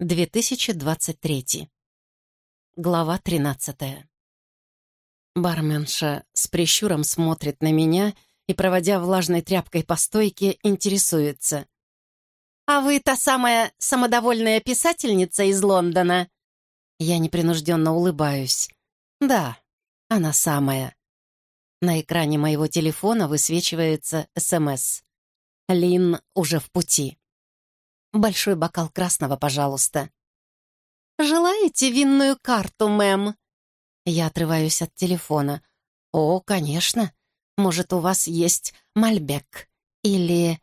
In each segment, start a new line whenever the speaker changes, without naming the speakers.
2023. Глава 13. Барменша с прищуром смотрит на меня и, проводя влажной тряпкой по стойке, интересуется. «А вы та самая самодовольная писательница из Лондона?» Я непринужденно улыбаюсь. «Да, она самая». На экране моего телефона высвечивается СМС. Лин уже в пути. Большой бокал красного, пожалуйста. «Желаете винную карту, мэм?» Я отрываюсь от телефона. «О, конечно. Может, у вас есть мальбек? Или...»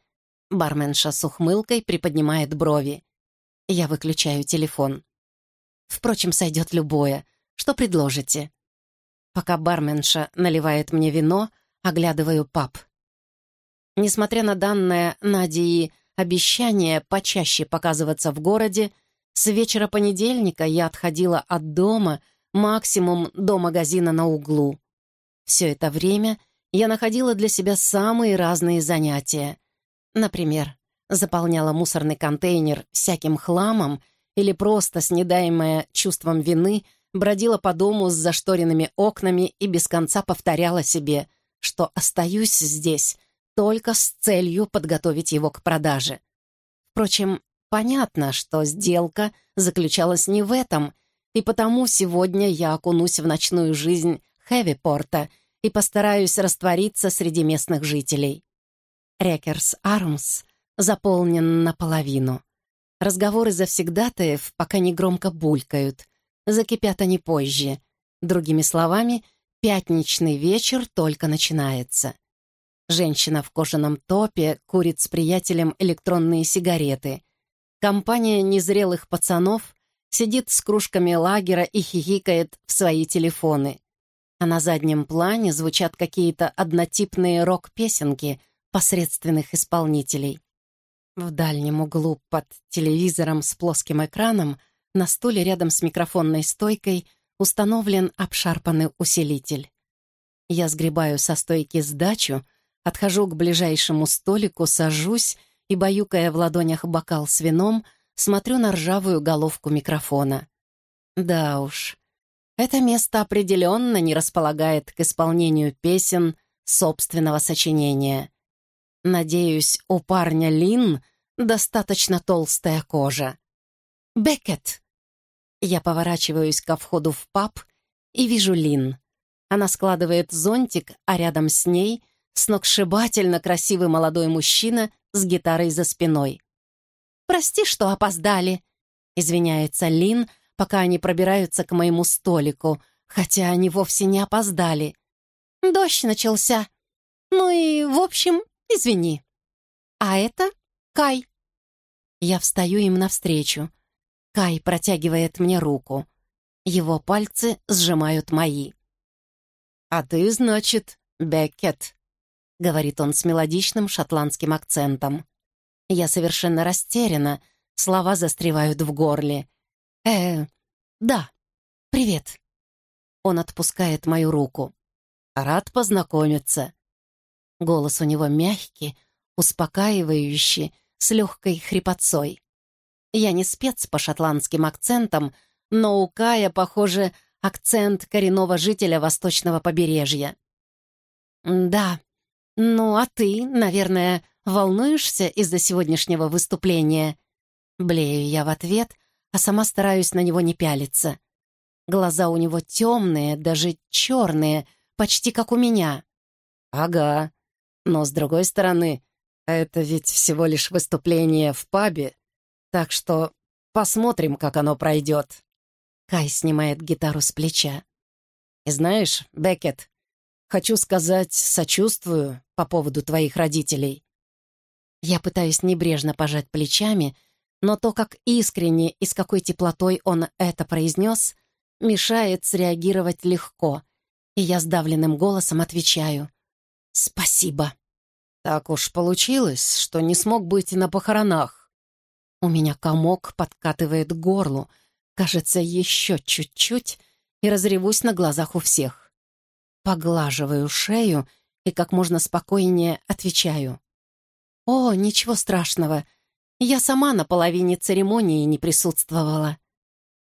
Барменша с ухмылкой приподнимает брови. Я выключаю телефон. Впрочем, сойдет любое. Что предложите? Пока барменша наливает мне вино, оглядываю паб. Несмотря на данное Надии обещание почаще показываться в городе, с вечера понедельника я отходила от дома максимум до магазина на углу. Все это время я находила для себя самые разные занятия. Например, заполняла мусорный контейнер всяким хламом или просто, снедаемая чувством вины, бродила по дому с зашторенными окнами и без конца повторяла себе, что остаюсь здесь только с целью подготовить его к продаже. Впрочем, понятно, что сделка заключалась не в этом, и потому сегодня я окунусь в ночную жизнь Хэвипорта и постараюсь раствориться среди местных жителей. Рекерс Армс заполнен наполовину. Разговоры завсегдатаев пока не громко булькают, закипят они позже. Другими словами, пятничный вечер только начинается. Женщина в кожаном топе курит с приятелем электронные сигареты. Компания незрелых пацанов сидит с кружками лагера и хихикает в свои телефоны. А на заднем плане звучат какие-то однотипные рок-песенки посредственных исполнителей. В дальнем углу под телевизором с плоским экраном на стуле рядом с микрофонной стойкой установлен обшарпанный усилитель. Я сгребаю со стойки сдачу, Отхожу к ближайшему столику, сажусь и, баюкая в ладонях бокал с вином, смотрю на ржавую головку микрофона. Да уж, это место определенно не располагает к исполнению песен собственного сочинения. Надеюсь, у парня Лин достаточно толстая кожа. «Беккет!» Я поворачиваюсь ко входу в паб и вижу Лин. Она складывает зонтик, а рядом с ней — сногсшибательно красивый молодой мужчина с гитарой за спиной. «Прости, что опоздали», — извиняется Лин, пока они пробираются к моему столику, хотя они вовсе не опоздали. «Дождь начался. Ну и, в общем, извини. А это Кай». Я встаю им навстречу. Кай протягивает мне руку. Его пальцы сжимают мои. «А ты, значит, Беккет?» — говорит он с мелодичным шотландским акцентом. Я совершенно растеряна, слова застревают в горле. «Э, да, привет». Он отпускает мою руку. «Рад познакомиться». Голос у него мягкий, успокаивающий, с легкой хрипотцой. Я не спец по шотландским акцентам, но у Кая, похоже, акцент коренного жителя восточного побережья. «Да, «Ну, а ты, наверное, волнуешься из-за сегодняшнего выступления?» Блею я в ответ, а сама стараюсь на него не пялиться. Глаза у него темные, даже черные, почти как у меня. «Ага. Но, с другой стороны, это ведь всего лишь выступление в пабе, так что посмотрим, как оно пройдет». Кай снимает гитару с плеча. «И знаешь, Беккет, Хочу сказать, сочувствую по поводу твоих родителей». Я пытаюсь небрежно пожать плечами, но то, как искренне и с какой теплотой он это произнес, мешает среагировать легко, и я сдавленным голосом отвечаю «Спасибо». «Так уж получилось, что не смог быть на похоронах». У меня комок подкатывает к горлу, кажется, еще чуть-чуть, и разревусь на глазах у всех. Поглаживаю шею и как можно спокойнее отвечаю. «О, ничего страшного. Я сама на половине церемонии не присутствовала.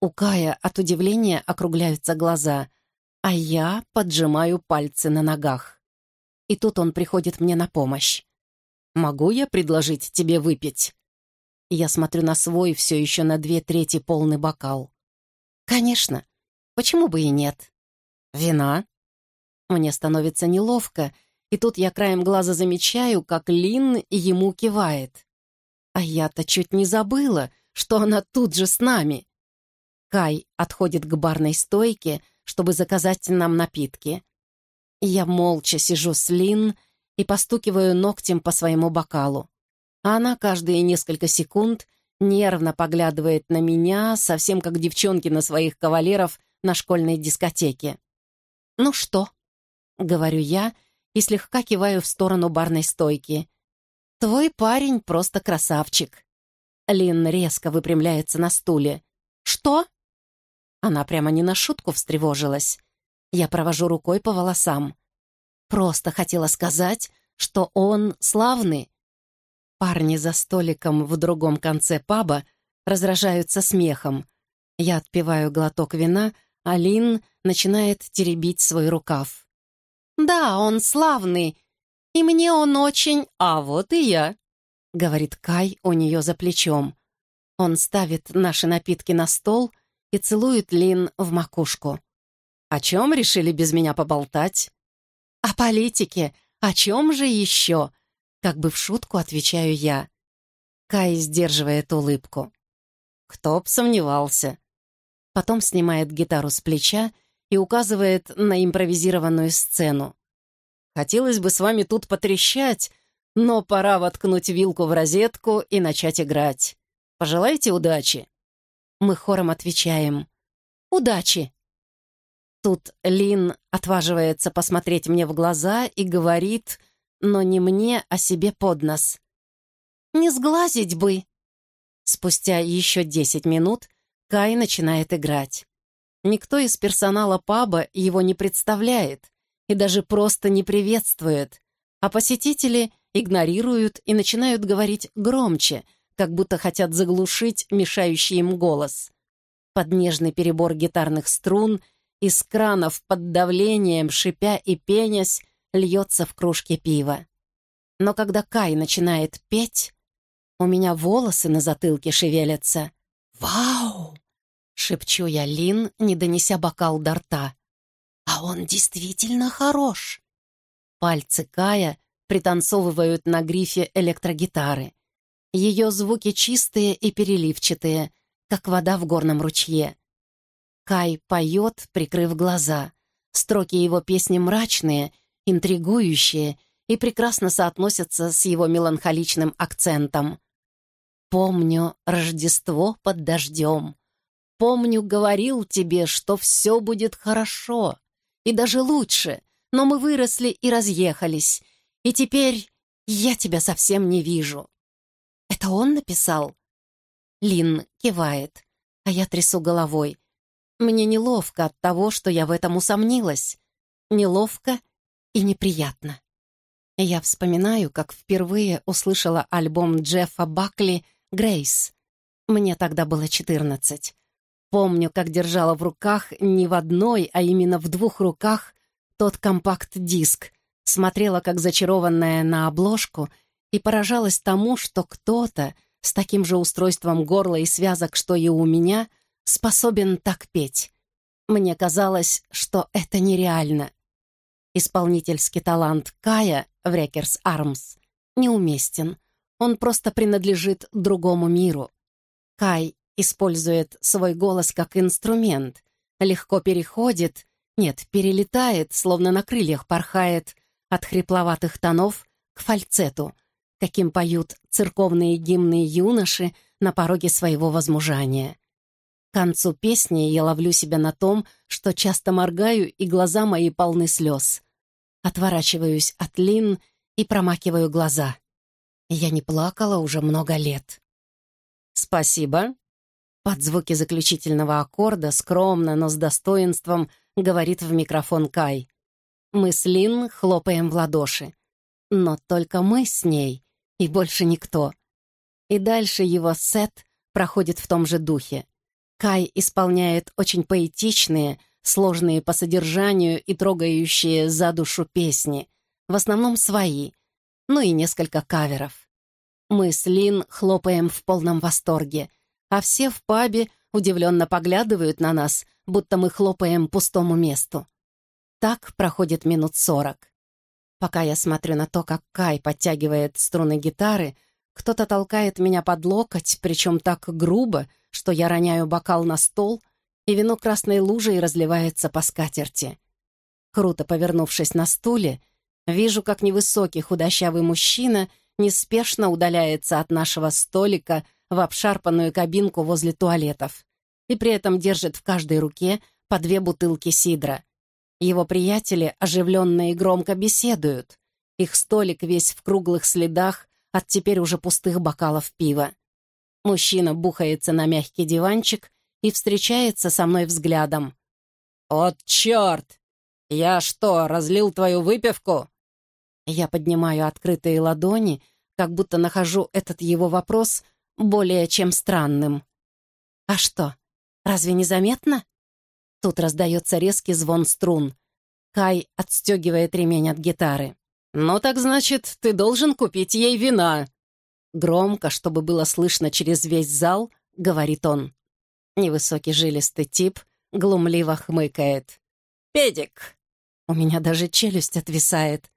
У Кая от удивления округляются глаза, а я поджимаю пальцы на ногах. И тут он приходит мне на помощь. «Могу я предложить тебе выпить?» Я смотрю на свой все еще на две трети полный бокал. «Конечно. Почему бы и нет?» «Вина?» Мне становится неловко, и тут я краем глаза замечаю, как Лин ему кивает. А я-то чуть не забыла, что она тут же с нами. Кай отходит к барной стойке, чтобы заказать нам напитки. Я молча сижу с Лин и постукиваю ногтем по своему бокалу. А она каждые несколько секунд нервно поглядывает на меня, совсем как девчонки на своих кавалеров на школьной дискотеке. «Ну что?» — говорю я и слегка киваю в сторону барной стойки. «Твой парень просто красавчик». Лин резко выпрямляется на стуле. «Что?» Она прямо не на шутку встревожилась. Я провожу рукой по волосам. Просто хотела сказать, что он славный. Парни за столиком в другом конце паба разражаются смехом. Я отпиваю глоток вина, а Лин начинает теребить свой рукав. «Да, он славный, и мне он очень... А вот и я», — говорит Кай у нее за плечом. Он ставит наши напитки на стол и целует Лин в макушку. «О чем решили без меня поболтать?» «О политике. О чем же еще?» Как бы в шутку отвечаю я. Кай сдерживает улыбку. Кто б сомневался. Потом снимает гитару с плеча и указывает на импровизированную сцену. Хотелось бы с вами тут потрещать, но пора воткнуть вилку в розетку и начать играть. Пожелайте удачи. Мы хором отвечаем. Удачи. Тут Лин отваживается посмотреть мне в глаза и говорит, но не мне, а себе под нос. «Не сглазить бы!» Спустя еще десять минут Кай начинает играть. Никто из персонала паба его не представляет, и даже просто не приветствует, а посетители игнорируют и начинают говорить громче, как будто хотят заглушить мешающий им голос. Под нежный перебор гитарных струн из кранов под давлением, шипя и пенясь, льется в кружке пива. Но когда Кай начинает петь, у меня волосы на затылке шевелятся. «Вау!» — шепчу я Лин, не донеся бокал до рта. А он действительно хорош. Пальцы Кая пританцовывают на грифе электрогитары. Ее звуки чистые и переливчатые, как вода в горном ручье. Кай поет, прикрыв глаза. Строки его песни мрачные, интригующие и прекрасно соотносятся с его меланхоличным акцентом. «Помню Рождество под дождем. Помню, говорил тебе, что все будет хорошо и даже лучше, но мы выросли и разъехались, и теперь я тебя совсем не вижу». «Это он написал?» Лин кивает, а я трясу головой. Мне неловко от того, что я в этом усомнилась. Неловко и неприятно. Я вспоминаю, как впервые услышала альбом Джеффа Бакли «Грейс». Мне тогда было четырнадцать. Помню, как держала в руках не в одной, а именно в двух руках тот компакт-диск, смотрела как зачарованная на обложку и поражалась тому, что кто-то с таким же устройством горла и связок, что и у меня, способен так петь. Мне казалось, что это нереально. Исполнительский талант Кая в Рекерс Армс неуместен. Он просто принадлежит другому миру. Кай использует свой голос как инструмент, легко переходит, нет, перелетает, словно на крыльях порхает от хрипловатых тонов к фальцету, каким поют церковные гимны юноши на пороге своего возмужания. К концу песни я ловлю себя на том, что часто моргаю, и глаза мои полны слез. Отворачиваюсь от Лин и промакиваю глаза. Я не плакала уже много лет. «Спасибо», под звуки заключительного аккорда скромно, но с достоинством говорит в микрофон Кай. Мы с Лин хлопаем в ладоши. Но только мы с ней, и больше никто. И дальше его сет проходит в том же духе. Кай исполняет очень поэтичные, сложные по содержанию и трогающие за душу песни, в основном свои, ну и несколько каверов. Мы с Лин хлопаем в полном восторге, а все в пабе удивленно поглядывают на нас, будто мы хлопаем пустому месту. Так проходит минут сорок. Пока я смотрю на то, как Кай подтягивает струны гитары, кто-то толкает меня под локоть, причем так грубо, что я роняю бокал на стол, и вино красной лужей разливается по скатерти. Круто повернувшись на стуле, вижу, как невысокий худощавый мужчина неспешно удаляется от нашего столика в обшарпанную кабинку возле туалетов и при этом держит в каждой руке по две бутылки сидра. Его приятели оживленно и громко беседуют. Их столик весь в круглых следах от теперь уже пустых бокалов пива. Мужчина бухается на мягкий диванчик и встречается со мной взглядом. «От черт! Я что, разлил твою выпивку?» Я поднимаю открытые ладони, как будто нахожу этот его вопрос более чем странным. «А что, разве не заметно?» Тут раздается резкий звон струн. Кай отстегивает ремень от гитары. «Ну так значит, ты должен купить ей вина!» Громко, чтобы было слышно через весь зал, говорит он. Невысокий жилистый тип глумливо хмыкает. «Педик!» У меня даже челюсть отвисает.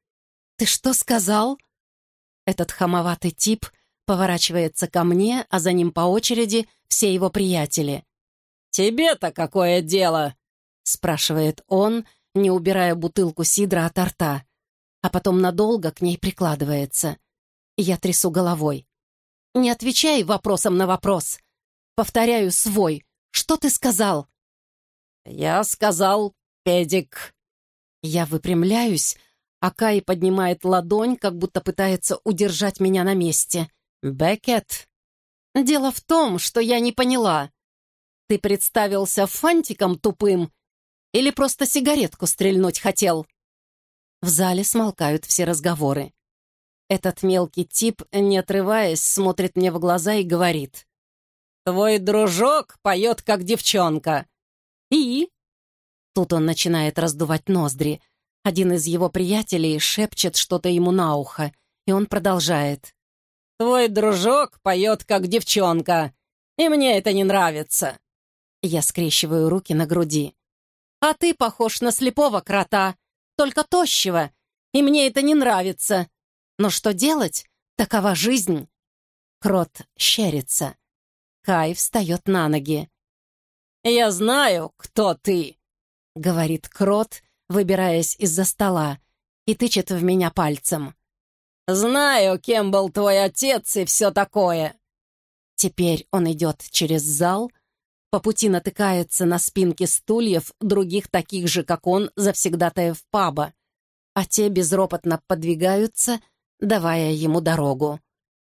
«Ты что сказал?» Этот хамоватый тип поворачивается ко мне, а за ним по очереди все его приятели. «Тебе-то какое дело?» — спрашивает он, не убирая бутылку сидра от рта, а потом надолго к ней прикладывается. Я трясу головой. «Не отвечай вопросом на вопрос. Повторяю свой. Что ты сказал?» «Я сказал, педик». Я выпрямляюсь, а Кай поднимает ладонь, как будто пытается удержать меня на месте. «Беккет, дело в том, что я не поняла. Ты представился фантиком тупым или просто сигаретку стрельнуть хотел?» В зале смолкают все разговоры. Этот мелкий тип, не отрываясь, смотрит мне в глаза и говорит. «Твой дружок поет, как девчонка». «И?» Тут он начинает раздувать ноздри. Один из его приятелей шепчет что-то ему на ухо, и он продолжает. «Твой дружок поет, как девчонка, и мне это не нравится». Я скрещиваю руки на груди. «А ты похож на слепого крота, только тощего, и мне это не нравится. Но что делать? Такова жизнь». Крот щерится. Кай встает на ноги. «Я знаю, кто ты», — говорит Крот, выбираясь из-за стола, и тычет в меня пальцем. «Знаю, кем был твой отец и все такое». Теперь он идет через зал, по пути натыкается на спинки стульев других таких же, как он, завсегдатаев паба, а те безропотно подвигаются, давая ему дорогу.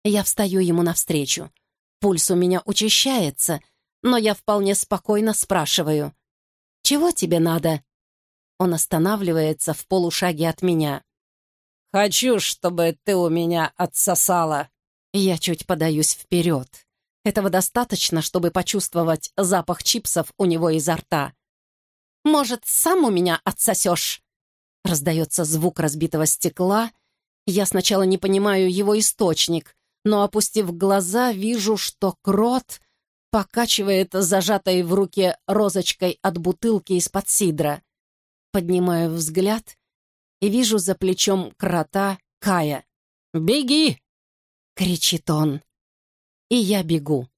Я встаю ему навстречу. Пульс у меня учащается, но я вполне спокойно спрашиваю. «Чего тебе надо?» Он останавливается в полушаге от меня. «Хочу, чтобы ты у меня отсосала». Я чуть подаюсь вперед. Этого достаточно, чтобы почувствовать запах чипсов у него изо рта. «Может, сам у меня отсосешь?» Раздается звук разбитого стекла. Я сначала не понимаю его источник, но, опустив глаза, вижу, что крот покачивает зажатой в руке розочкой от бутылки из-под сидра. Поднимаю взгляд и вижу за плечом крота Кая. «Беги!» — кричит он. И я бегу.